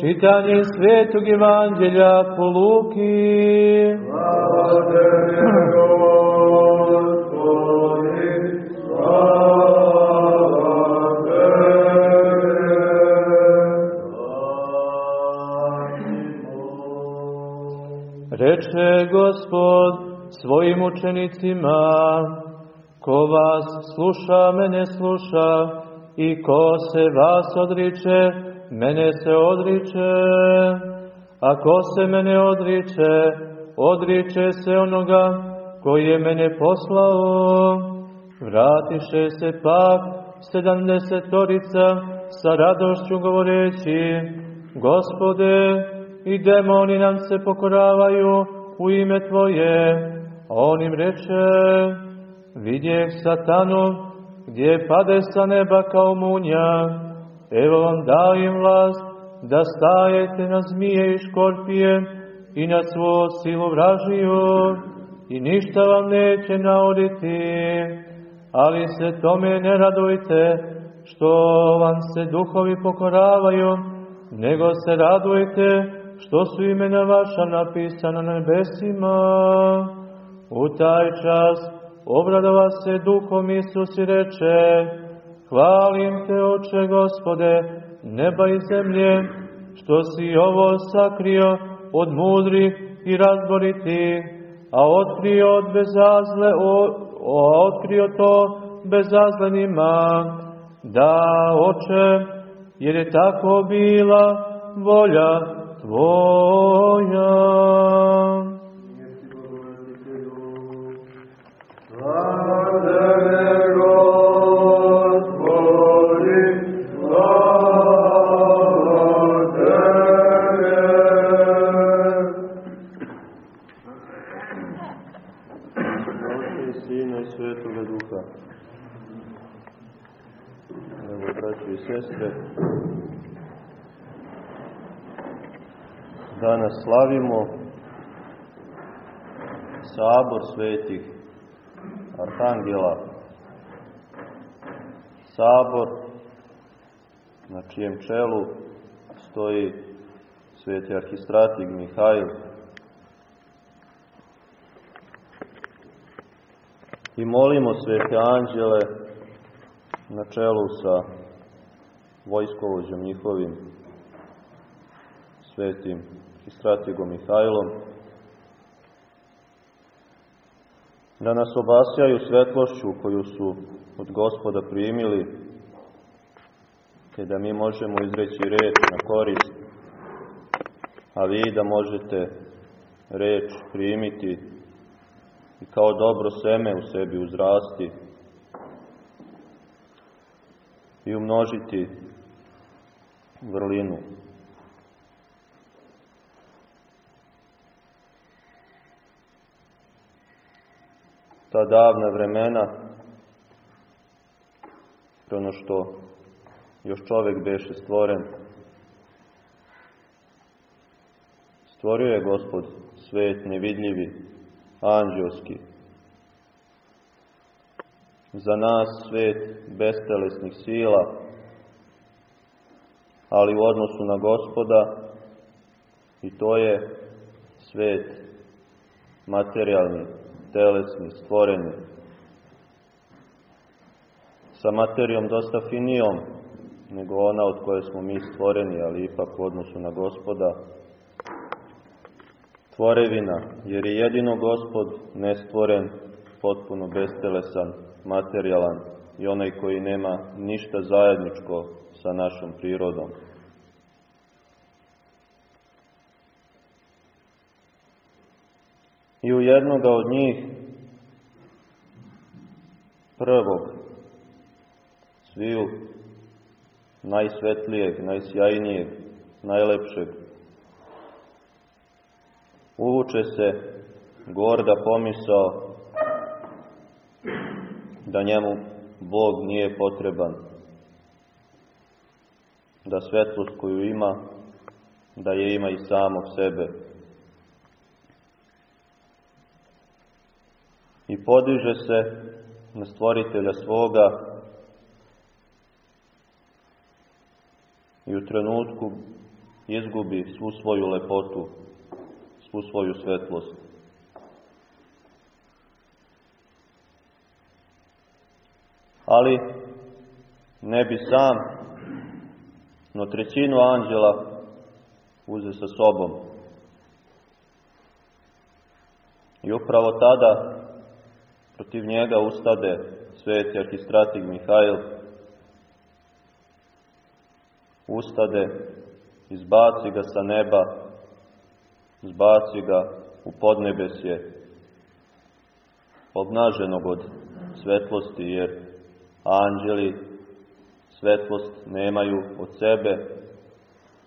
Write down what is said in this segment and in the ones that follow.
Čitanje svetog evanđelja po Luki. Reče Gospod svojim učenicima, ko vas sluša, mene sluša, i ko se vas odriče, mene se odriče, a ko se mene odriče, odriče se onoga koji je mene poslao. Vratiše se pak sedamdesetorica sa radošću govoreći, Gospode, i demoni nam se pokoravaju u ime Tvoje. A on im reče, vidjeh satanu, gdje pade sa neba kao munja, evo vam dajem vlast da stajete na zmije i škorpije i na svo silu vražiju i ništa vam neće naoditi, ali se tome ne radujte što vam se duhovi pokoravaju, nego se radujte što su imena vaša napisana na nebesima. U taj čas obradova se duhom Isus i reče, hvalim te, oče gospode, neba i zemlje, što si ovo sakrio od mudrih i razboriti, a otkrio od bezazle, o, o, otkrio to bezazlenima, da, oče, jer je tako bila volja Tvoja. Svetih arhangela, sabor na čijem čelu stoji sveti arhistratik Mihajl, i molimo svete anđele na čelu sa vojskovođom njihovim svetim i strategom Mihajlom da nas obasjaju svetlošću koju su od gospoda primili te da mi možemo izreći reč na korist a vi da možete reč primiti i kao dobro seme u sebi uzrasti i umnožiti vrlinu. Ta davna vremena, pre ono što još čovek beše stvoren, stvorio je Gospod svet nevidljivi, anđelski. Za nas svet bestelesnih sila, ali u odnosu na gospoda i to je svet materijalni, telesni, stvoreni. Sa materijom dosta finijom nego ona od koje smo mi stvoreni, ali ipak u odnosu na gospoda tvorevina, jer je jedino gospod nestvoren, potpuno bestelesan, materijalan i onaj koji nema ništa zajedničko sa našom prirodom. I u jednoga od njih, prvog, sviju, najsvetlijeg, najsjajnijeg, najlepšeg, uvuče se gorda pomisao da njemu Bog nije potreban, da svetlost koju ima, da je ima i samog sebe. I podiže se na stvoritelja svoga i u trenutku izgubi svu svoju lepotu, svu svoju svetlost. Ali ne bi sam, no trećinu anđela uze sa sobom. I upravo tada protiv njega ustade sveti arhistratig Mihajl, ustade, izbaci ga sa neba, zbaci ga u podnebesje, obnaženog od svetlosti, jer anđeli svetlost nemaju od sebe,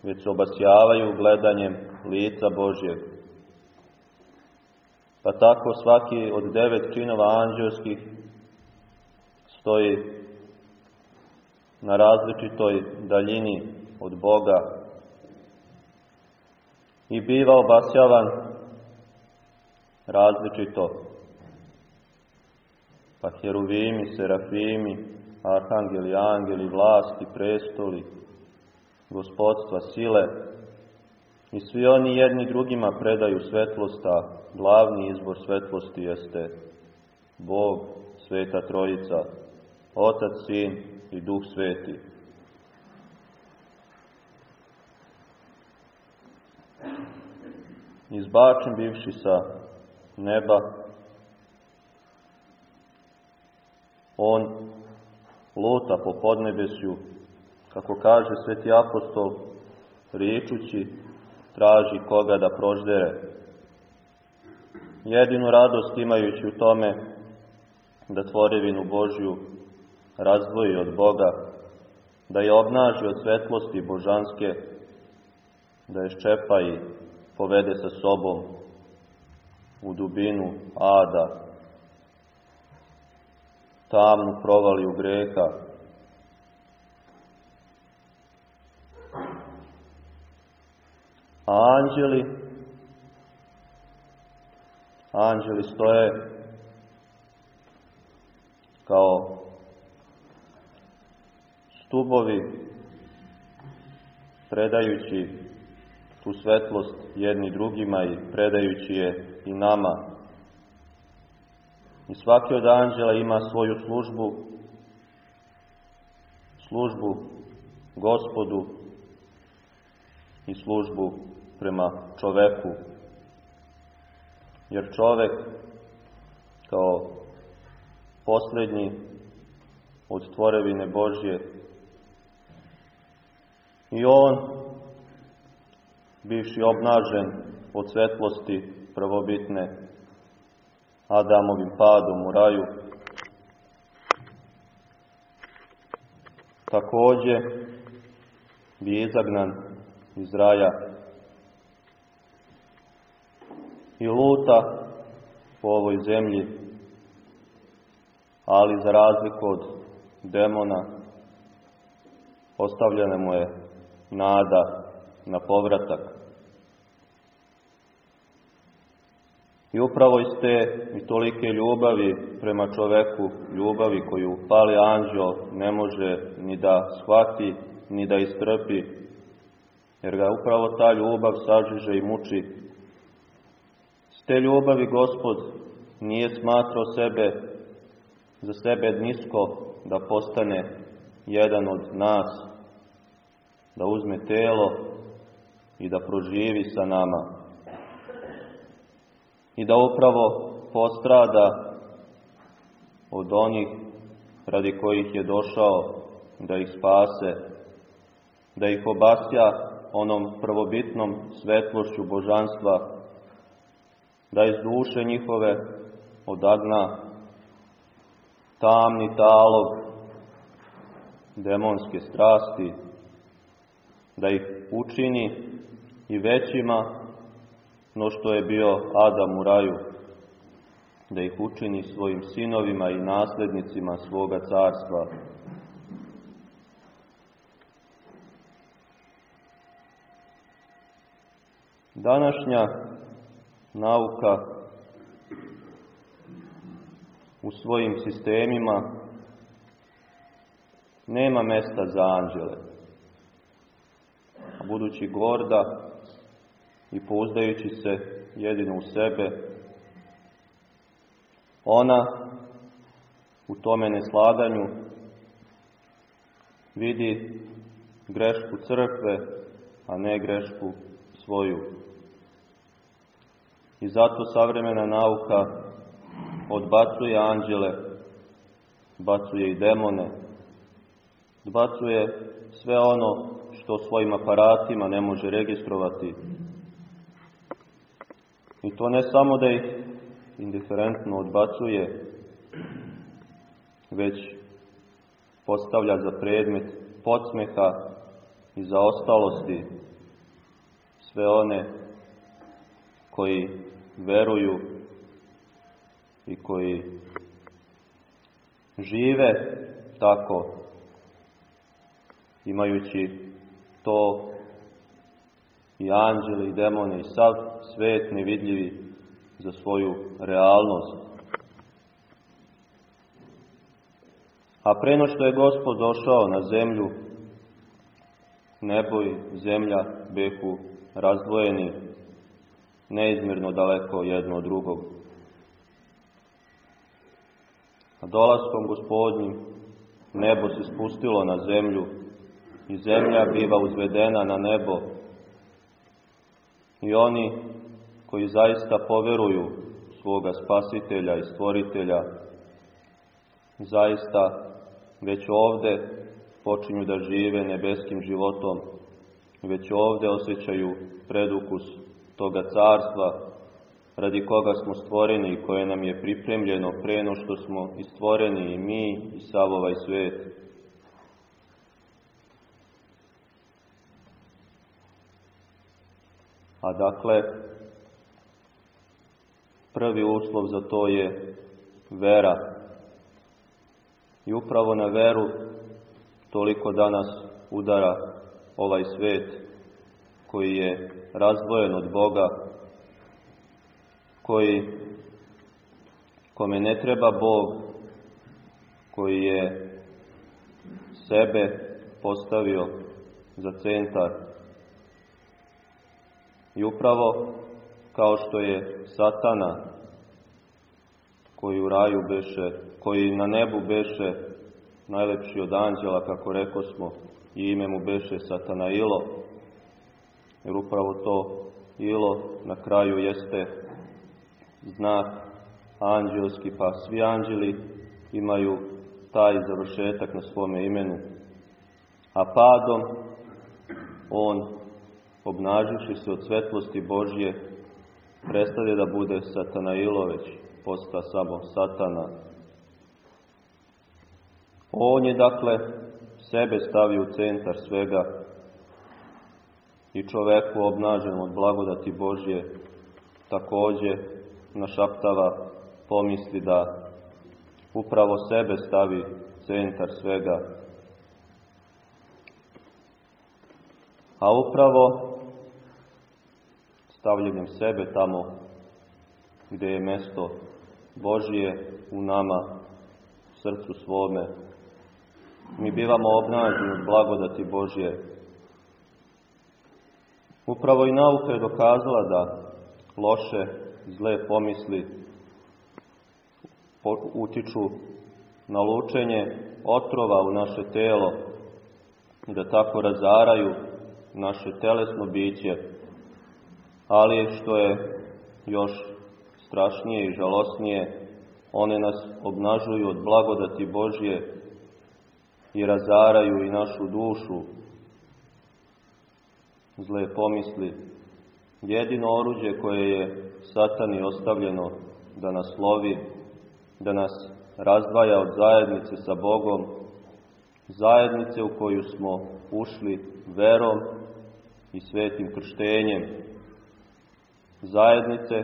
već obasjavaju gledanjem lica Božjeg. Pa tako svaki od devet činova anđelskih stoji na različitoj daljini od Boga i biva obasjavan različito. Pa heruvimi, serafimi, arhangeli, angeli, vlasti, prestoli, gospodstva, sile i svi oni jedni drugima predaju svetlost, a glavni izbor svetlosti jeste Bog, Sveta Trojica, Otac, Sin i Duh Sveti. Izbačen bivši sa neba, on luta po podnebesju, kako kaže sveti apostol, riječući, traži koga da proždere. Jedinu radost imajući u tome da tvorevinu Božju razdvoji od Boga, da je obnaži od svetlosti božanske, da je ščepa i povede sa sobom u dubinu ada, tamnu provaliju greha. A anđeli, anđeli stoje kao stubovi predajući tu svetlost jedni drugima i predajući je i nama. I svaki od anđela ima svoju službu, službu gospodu i službu prema čoveku. Jer čovek kao poslednji od tvorevine Božje i on, bivši obnažen od svetlosti prvobitne, Adamovim padom u raju. Takođe bi izagnan iz raja i luta po ovoj zemlji, ali za razliku od demona ostavljena mu je nada na povratak. I upravo iz te i tolike ljubavi prema čoveku, ljubavi koju pali anđeo ne može ni da shvati, ni da istrpi, jer ga upravo ta ljubav sažiže i muči. S te ljubavi gospod nije smatrao sebe za sebe nisko da postane jedan od nas, da uzme telo i da proživi sa nama i da upravo postrada od onih radi kojih je došao da ih spase, da ih obasja onom prvobitnom svetlošću božanstva, da iz duše njihove odagna tamni talog demonske strasti, da ih učini i većima no što je bio Adam u raju, da ih učini svojim sinovima i naslednicima svoga carstva. Današnja nauka u svojim sistemima nema mesta za anđele. budući gorda i pouzdajući se jedino u sebe, ona u tome neslaganju vidi grešku crkve, a ne grešku svoju. I zato savremena nauka odbacuje anđele, odbacuje i demone, odbacuje sve ono što svojim aparatima ne može registrovati. I to ne samo da ih indiferentno odbacuje, već postavlja za predmet podsmeha i za ostalosti sve one koji veruju i koji žive tako, imajući to i anđeli i demone i sav svet nevidljivi za svoju realnost. A preno što je Gospod došao na zemlju, nebo i zemlja behu razdvojeni, neizmjerno daleko jedno od drugog. A dolaskom gospodnjim nebo se spustilo na zemlju i zemlja biva uzvedena na nebo. I oni koji zaista poveruju svoga spasitelja i stvoritelja, zaista već ovde počinju da žive nebeskim životom, već ovde osjećaju predukus toga carstva radi koga smo stvoreni i koje nam je pripremljeno preno što smo i stvoreni i mi i sav ovaj svet. A dakle, prvi uslov za to je vera. I upravo na veru toliko danas udara ovaj svet koji je razdvojen od Boga, koji kome ne treba Bog, koji je sebe postavio za centar. I upravo kao što je satana koji u raju beše, koji na nebu beše najlepši od anđela, kako reko smo, i ime mu beše Satanailo, jer upravo to ilo na kraju jeste znak anđelski, pa svi anđeli imaju taj završetak na svome imenu. A padom on, obnaživši se od svetlosti Božje, prestade da bude Satanailo već posta samo satana. On je dakle sebe stavio u centar svega i čoveku obnažen od blagodati Božje takođe našaptava pomisli da upravo sebe stavi centar svega. A upravo stavljanjem sebe tamo gde je mesto Božije u nama, srcu svome. Mi bivamo obnaženi od blagodati Božje. Upravo i nauka je dokazala da loše, zle pomisli utiču na lučenje otrova u naše telo i da tako razaraju naše telesno biće, ali što je još strašnije i žalosnije, one nas obnažuju od blagodati Božje i razaraju i našu dušu. Zle pomisli. Jedino oruđe koje je satani ostavljeno da nas lovi, da nas razdvaja od zajednice sa Bogom, zajednice u koju smo ušli verom i svetim krštenjem, zajednice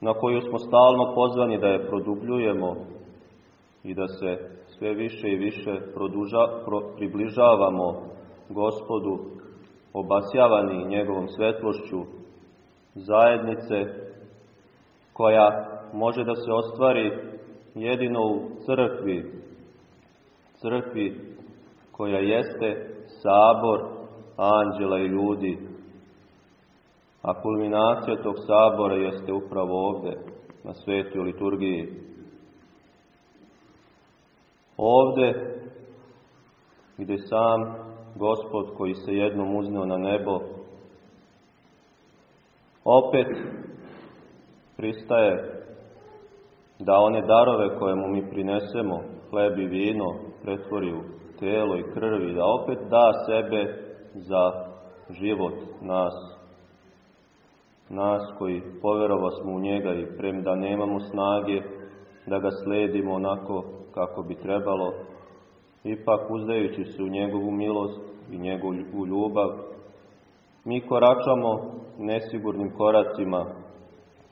na koju smo stalno pozvani da je produbljujemo i da se sve više i više produža, pro, približavamo gospodu, obasjavani njegovom svetlošću, zajednice koja može da se ostvari jedino u crkvi, crkvi koja jeste sabor anđela i ljudi. A kulminacija tog sabora jeste upravo ovde, na svetoj liturgiji. Ovde, gdje sam Gospod koji se jednom uzneo na nebo, opet pristaje da one darove koje mu mi prinesemo, hleb i vino, pretvori u telo i krvi, da opet da sebe za život nas. Nas koji poverova smo u njega i prem da nemamo snage da ga sledimo onako kako bi trebalo, ipak uzdajući se u njegovu milost i njegovu ljubav, mi koračamo nesigurnim koracima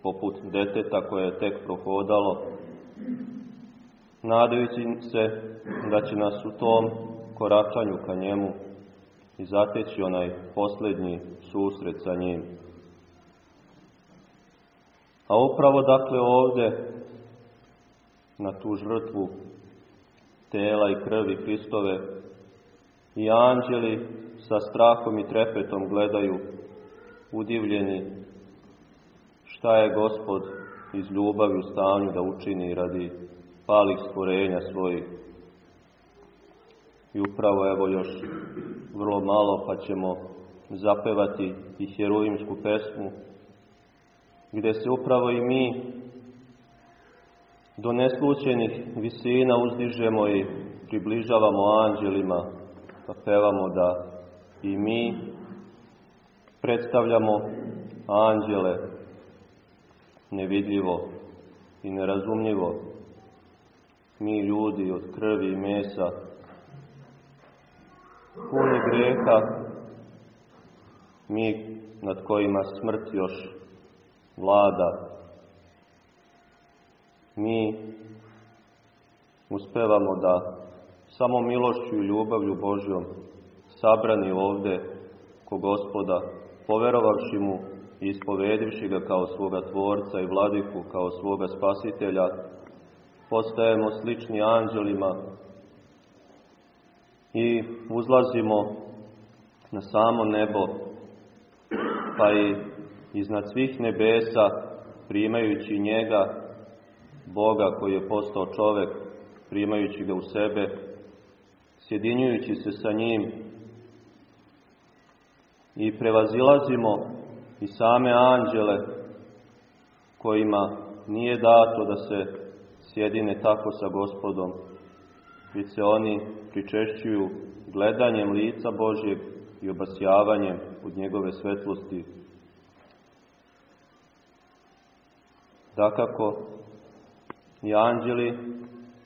poput deteta koje je tek prohodalo, nadajući se da će nas u tom koračanju ka njemu i zateći onaj posljednji susret sa njim. A upravo dakle ovde, na tu žrtvu tela i krvi Hristove, i anđeli sa strahom i trepetom gledaju, udivljeni šta je Gospod iz ljubavi u stanju da učini radi palih stvorenja svojih. I upravo evo još vrlo malo pa ćemo zapevati i herojimsku pesmu, gdje se upravo i mi do neslučenih visina uzdižemo i približavamo anđelima, pa pevamo da i mi predstavljamo anđele nevidljivo i nerazumljivo. Mi ljudi od krvi i mesa, puni greha, mi nad kojima smrt još vlada. Mi uspevamo da samo milošću i ljubavlju Božjom sabrani ovde ko gospoda, poverovavši mu i ispovedivši ga kao svoga tvorca i vladiku, kao svoga spasitelja, postajemo slični anđelima i uzlazimo na samo nebo, pa i iznad svih nebesa, primajući njega, Boga koji je postao čovek, primajući ga u sebe, sjedinjujući se sa njim i prevazilazimo i same anđele kojima nije dato da se sjedine tako sa gospodom, već se oni pričešćuju gledanjem lica Božjeg i obasjavanjem od njegove svetlosti. Dakako, i anđeli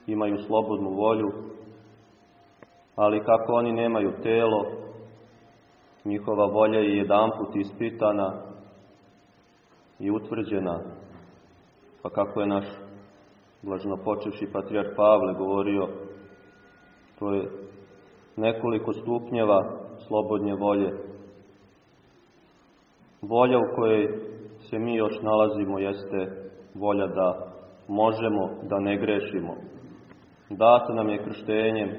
imaju slobodnu volju, ali kako oni nemaju telo, njihova volja je jedanput ispitana i utvrđena, pa kako je naš blažno počevši patrijar Pavle govorio, to je nekoliko stupnjeva slobodnje volje. Volja u kojoj se mi još nalazimo jeste volja da možemo da ne grešimo. Dato nam je krštenjem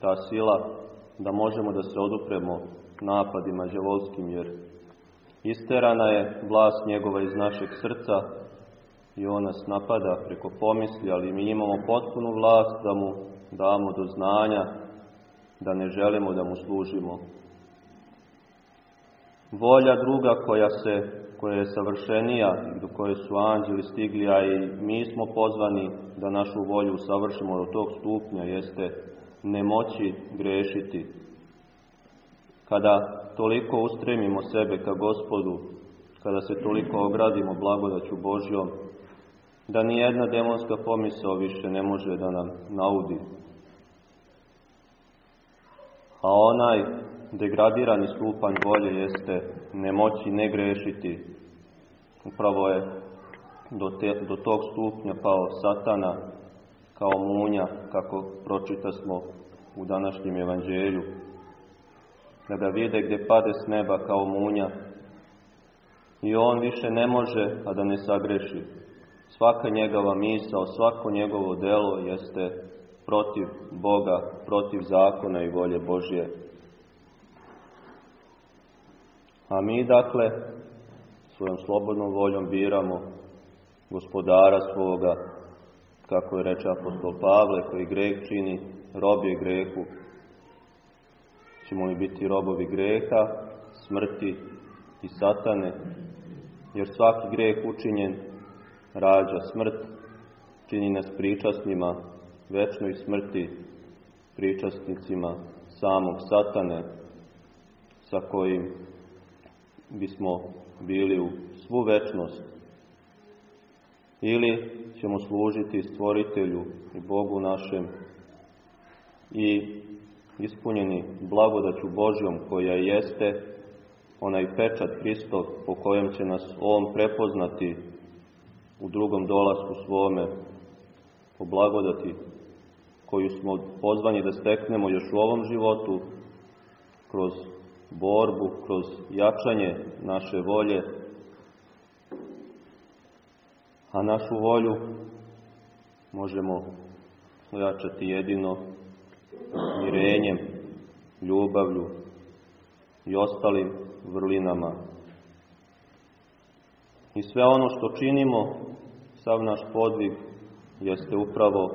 ta sila da možemo da se odupremo napadima džavolskim, jer isterana je vlast njegova iz našeg srca i on nas napada preko pomisli, ali mi imamo potpunu vlast da mu damo do znanja da ne želimo da mu služimo. Volja druga koja se koja je savršenija i do koje su anđeli stigli, a i mi smo pozvani da našu volju savršimo do tog stupnja, jeste nemoći grešiti. Kada toliko ustremimo sebe ka gospodu, kada se toliko ogradimo blagodaću Božjom, da ni jedna demonska pomisao više ne može da nam naudi. A onaj degradirani stupanj volje jeste nemoći ne grešiti. Upravo je do, te, do tog stupnja pao satana kao munja, kako pročita smo u današnjem evanđelju. Da ga vide gdje pade s neba kao munja i on više ne može, a da ne sagreši. Svaka njegova misao, svako njegovo delo jeste protiv Boga, protiv zakona i volje Božje. A mi, dakle, svojom slobodnom voljom biramo gospodara svoga, kako je reče apostol Pavle, koji greh čini, rob je grehu. Ćemo li biti robovi greha, smrti i satane, jer svaki greh učinjen rađa smrt, čini nas pričasnima večnoj smrti, pričasnicima samog satane, sa kojim bismo bili u svu večnost. Ili ćemo služiti stvoritelju i Bogu našem i ispunjeni blagodaću Božjom koja jeste onaj pečat Hristov po kojem će nas On prepoznati u drugom dolasku svome, po blagodati koju smo pozvani da steknemo još u ovom životu, kroz borbu, kroz jačanje naše volje, a našu volju možemo ojačati jedino mirenjem, ljubavlju i ostalim vrlinama. I sve ono što činimo, sav naš podvig, jeste upravo,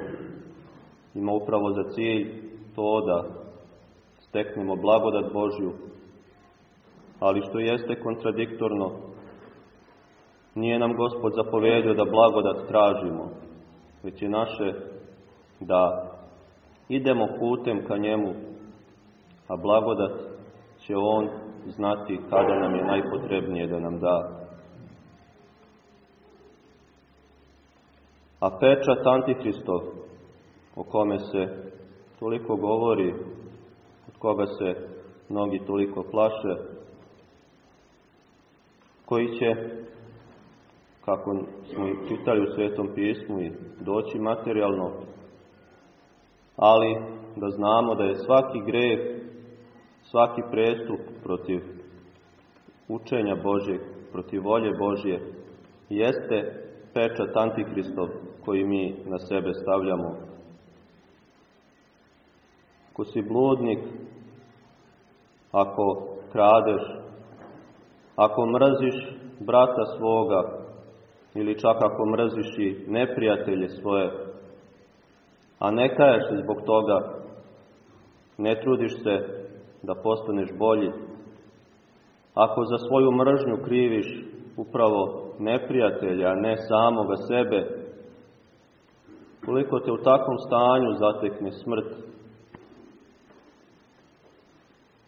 ima upravo za cilj to da steknemo blagodat Božju, ali što jeste kontradiktorno, nije nam Gospod zapovedio da blagodat tražimo, već je naše da idemo putem ka njemu, a blagodat će On znati kada nam je najpotrebnije da nam da. A pečat Antihristov, o kome se toliko govori, od koga se mnogi toliko plaše, koji će, kako smo i čitali u Svetom pismu, i doći materijalno, ali da znamo da je svaki greh, svaki prestup protiv učenja Božjeg, protiv volje Božje, jeste pečat Antihristov koji mi na sebe stavljamo. Ako si bludnik, ako kradeš, ako mrziš brata svoga ili čak ako mrziš i neprijatelje svoje, a ne kaješ se zbog toga, ne trudiš se da postaneš bolji, ako za svoju mržnju kriviš upravo neprijatelja, a ne samoga sebe, koliko te u takvom stanju zatekne smrt,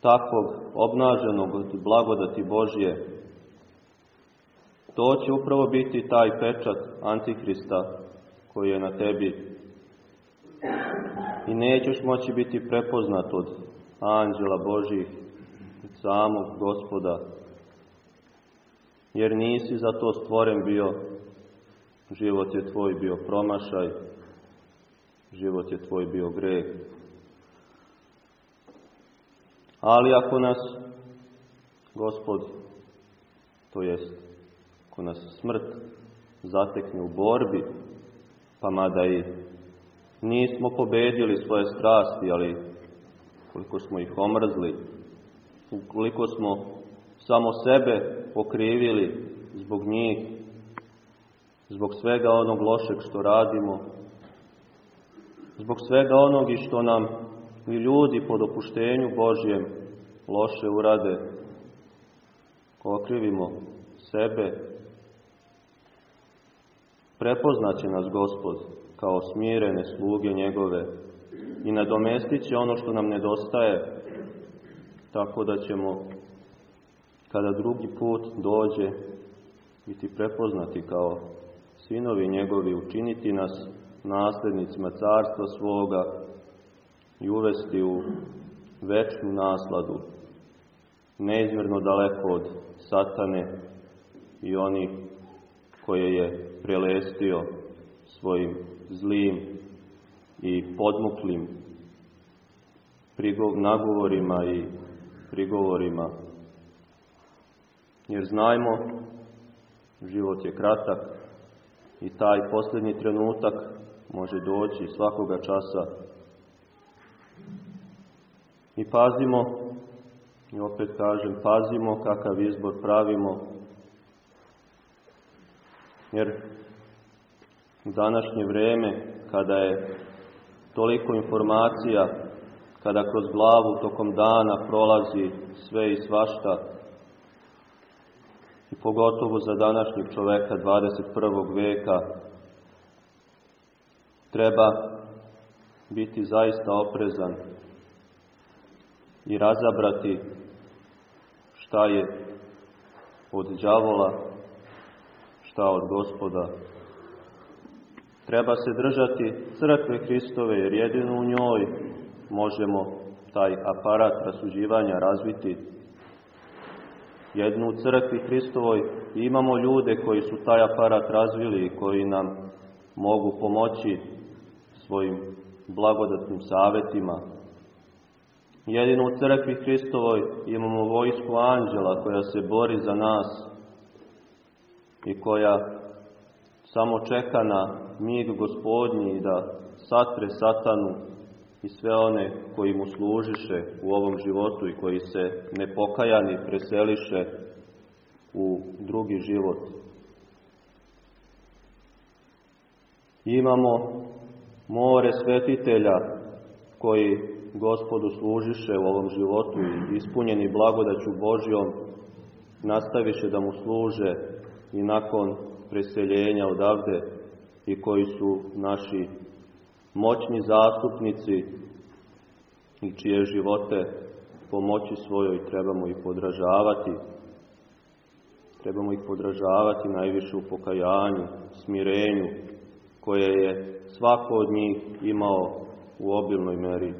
takvog obnaženog od blagodati Božje, to će upravo biti taj pečat Antihrista koji je na tebi i nećeš moći biti prepoznat od anđela Božih, od samog gospoda, jer nisi za to stvoren bio, život je tvoj bio promašaj, život je tvoj bio greh. Ali ako nas gospod, to jest, ako nas smrt zatekne u borbi, pa mada i nismo pobedili svoje strasti, ali koliko smo ih omrzli, ukoliko smo samo sebe pokrivili zbog njih, zbog svega onog lošeg što radimo, zbog svega onog i što nam i ljudi po dopuštenju Božjem loše urade, okrivimo sebe, prepoznaće nas Gospod kao smirene sluge njegove i nadomestit će ono što nam nedostaje, tako da ćemo, kada drugi put dođe, biti prepoznati kao sinovi njegovi, učiniti nas naslednicima carstva svoga i uvesti u večnu nasladu, neizmjerno daleko od satane i onih koje je prelestio svojim zlim i podmuklim nagovorima i prigovorima. Jer znajmo, život je kratak i taj posljednji trenutak može doći svakoga časa. I pazimo I opet kažem, pazimo kakav izbor pravimo, jer u današnje vreme, kada je toliko informacija, kada kroz glavu tokom dana prolazi sve i svašta, i pogotovo za današnjeg čoveka 21. veka, treba biti zaista oprezan i razabrati šta je od đavola, šta od gospoda. Treba se držati crkve Hristove, jer jedino u njoj možemo taj aparat rasuđivanja razviti. Jednu u crkvi Hristovoj imamo ljude koji su taj aparat razvili i koji nam mogu pomoći svojim blagodatnim savetima. Jedino u crkvi Hristovoj imamo vojsku anđela koja se bori za nas i koja samo čeka na mig gospodnji da satre satanu i sve one koji mu služiše u ovom životu i koji se nepokajani preseliše u drugi život. Imamo more svetitelja koji gospodu služiše u ovom životu i ispunjeni blagodaću Božjom nastaviše da mu služe i nakon preseljenja odavde i koji su naši moćni zastupnici i čije živote pomoći svojoj trebamo ih podražavati. Trebamo ih podražavati najviše u pokajanju, smirenju, koje je svako od njih imao u obilnoj meri.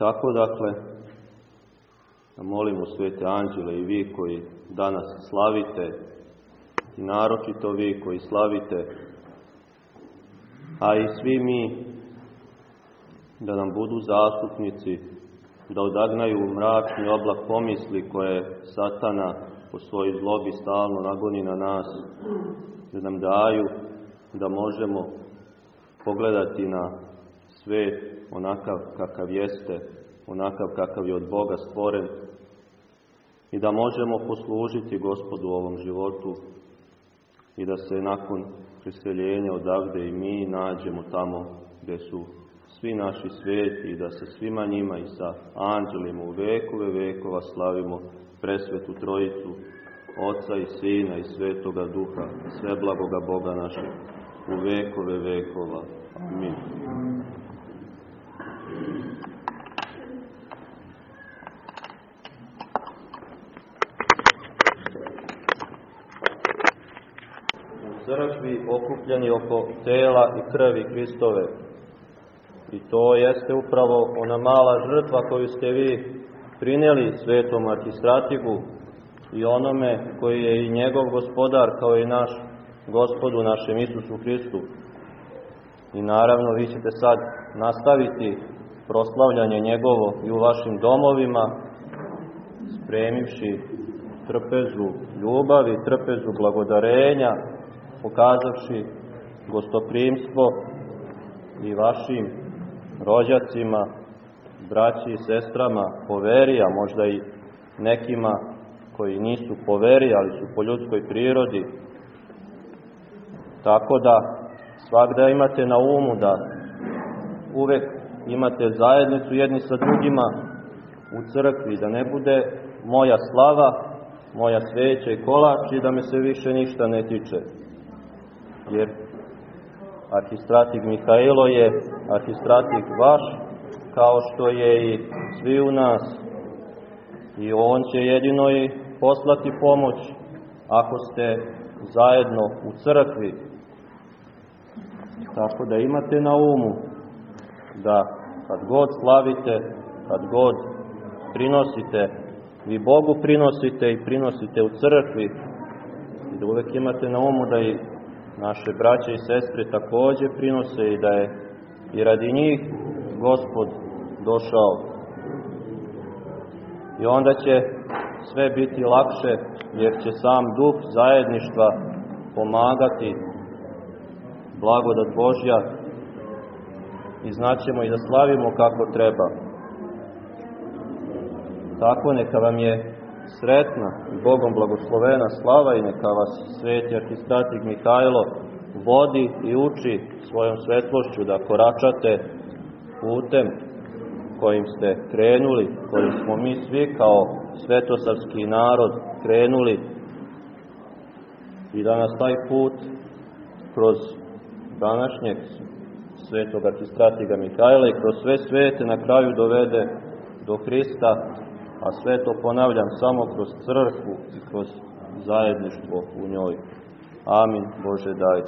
Tako dakle, molimo svete anđele i vi koji danas slavite, i naročito vi koji slavite, a i svi mi, da nam budu zastupnici, da odagnaju mračni oblak pomisli koje satana po svojoj zlobi stalno nagoni na nas, da nam daju da možemo pogledati na svet onakav kakav jeste, onakav kakav je od Boga stvoren i da možemo poslužiti gospodu u ovom životu i da se nakon priseljenja odavde i mi nađemo tamo gde su svi naši sveti i da se svima njima i sa anđelima u vekove vekova slavimo presvetu trojicu, Oca i Sina i Svetoga Duha, sve blagoga Boga našeg, u vekove vekova. Amin. U crkvi okupljeni oko tela i krvi Hristove. I to jeste upravo ona mala žrtva koju ste vi prineli svetom arhistratigu i onome koji je i njegov gospodar kao i naš gospodu našem Isusu Hristu. I naravno vi ćete sad nastaviti proslavljanje njegovo i u vašim domovima, spremivši trpezu ljubavi, trpezu blagodarenja, pokazavši gostoprimstvo i vašim rođacima, braći i sestrama po veri, a možda i nekima koji nisu po veri, ali su po ljudskoj prirodi. Tako da svakda imate na umu da uvek imate zajednicu jedni sa drugima u crkvi, da ne bude moja slava, moja sveća i kolač i da me se više ništa ne tiče. Jer arhistratik Mihajlo je arhistratik vaš, kao što je i svi u nas. I on će jedino i poslati pomoć ako ste zajedno u crkvi. Tako da imate na umu da kad god slavite, kad god prinosite, vi Bogu prinosite i prinosite u crkvi i da uvek imate na umu da i naše braće i sestre takođe prinose i da je i radi njih Gospod došao. I onda će sve biti lakše, jer će sam duh zajedništva pomagati blagodat Božja i znaćemo i da slavimo kako treba. Tako neka vam je sretna i Bogom blagoslovena slava i neka vas sveti arhistratik Mihajlo vodi i uči svojom svetlošću da koračate putem kojim ste krenuli, kojim smo mi svi kao svetosavski narod krenuli. I da nas taj put kroz današnjeg svetog arhistratiga Mihajla i kroz sve svete na kraju dovede do Hrista, a sve to ponavljam samo kroz crkvu i kroz zajedništvo u njoj. Amin. Bože daj.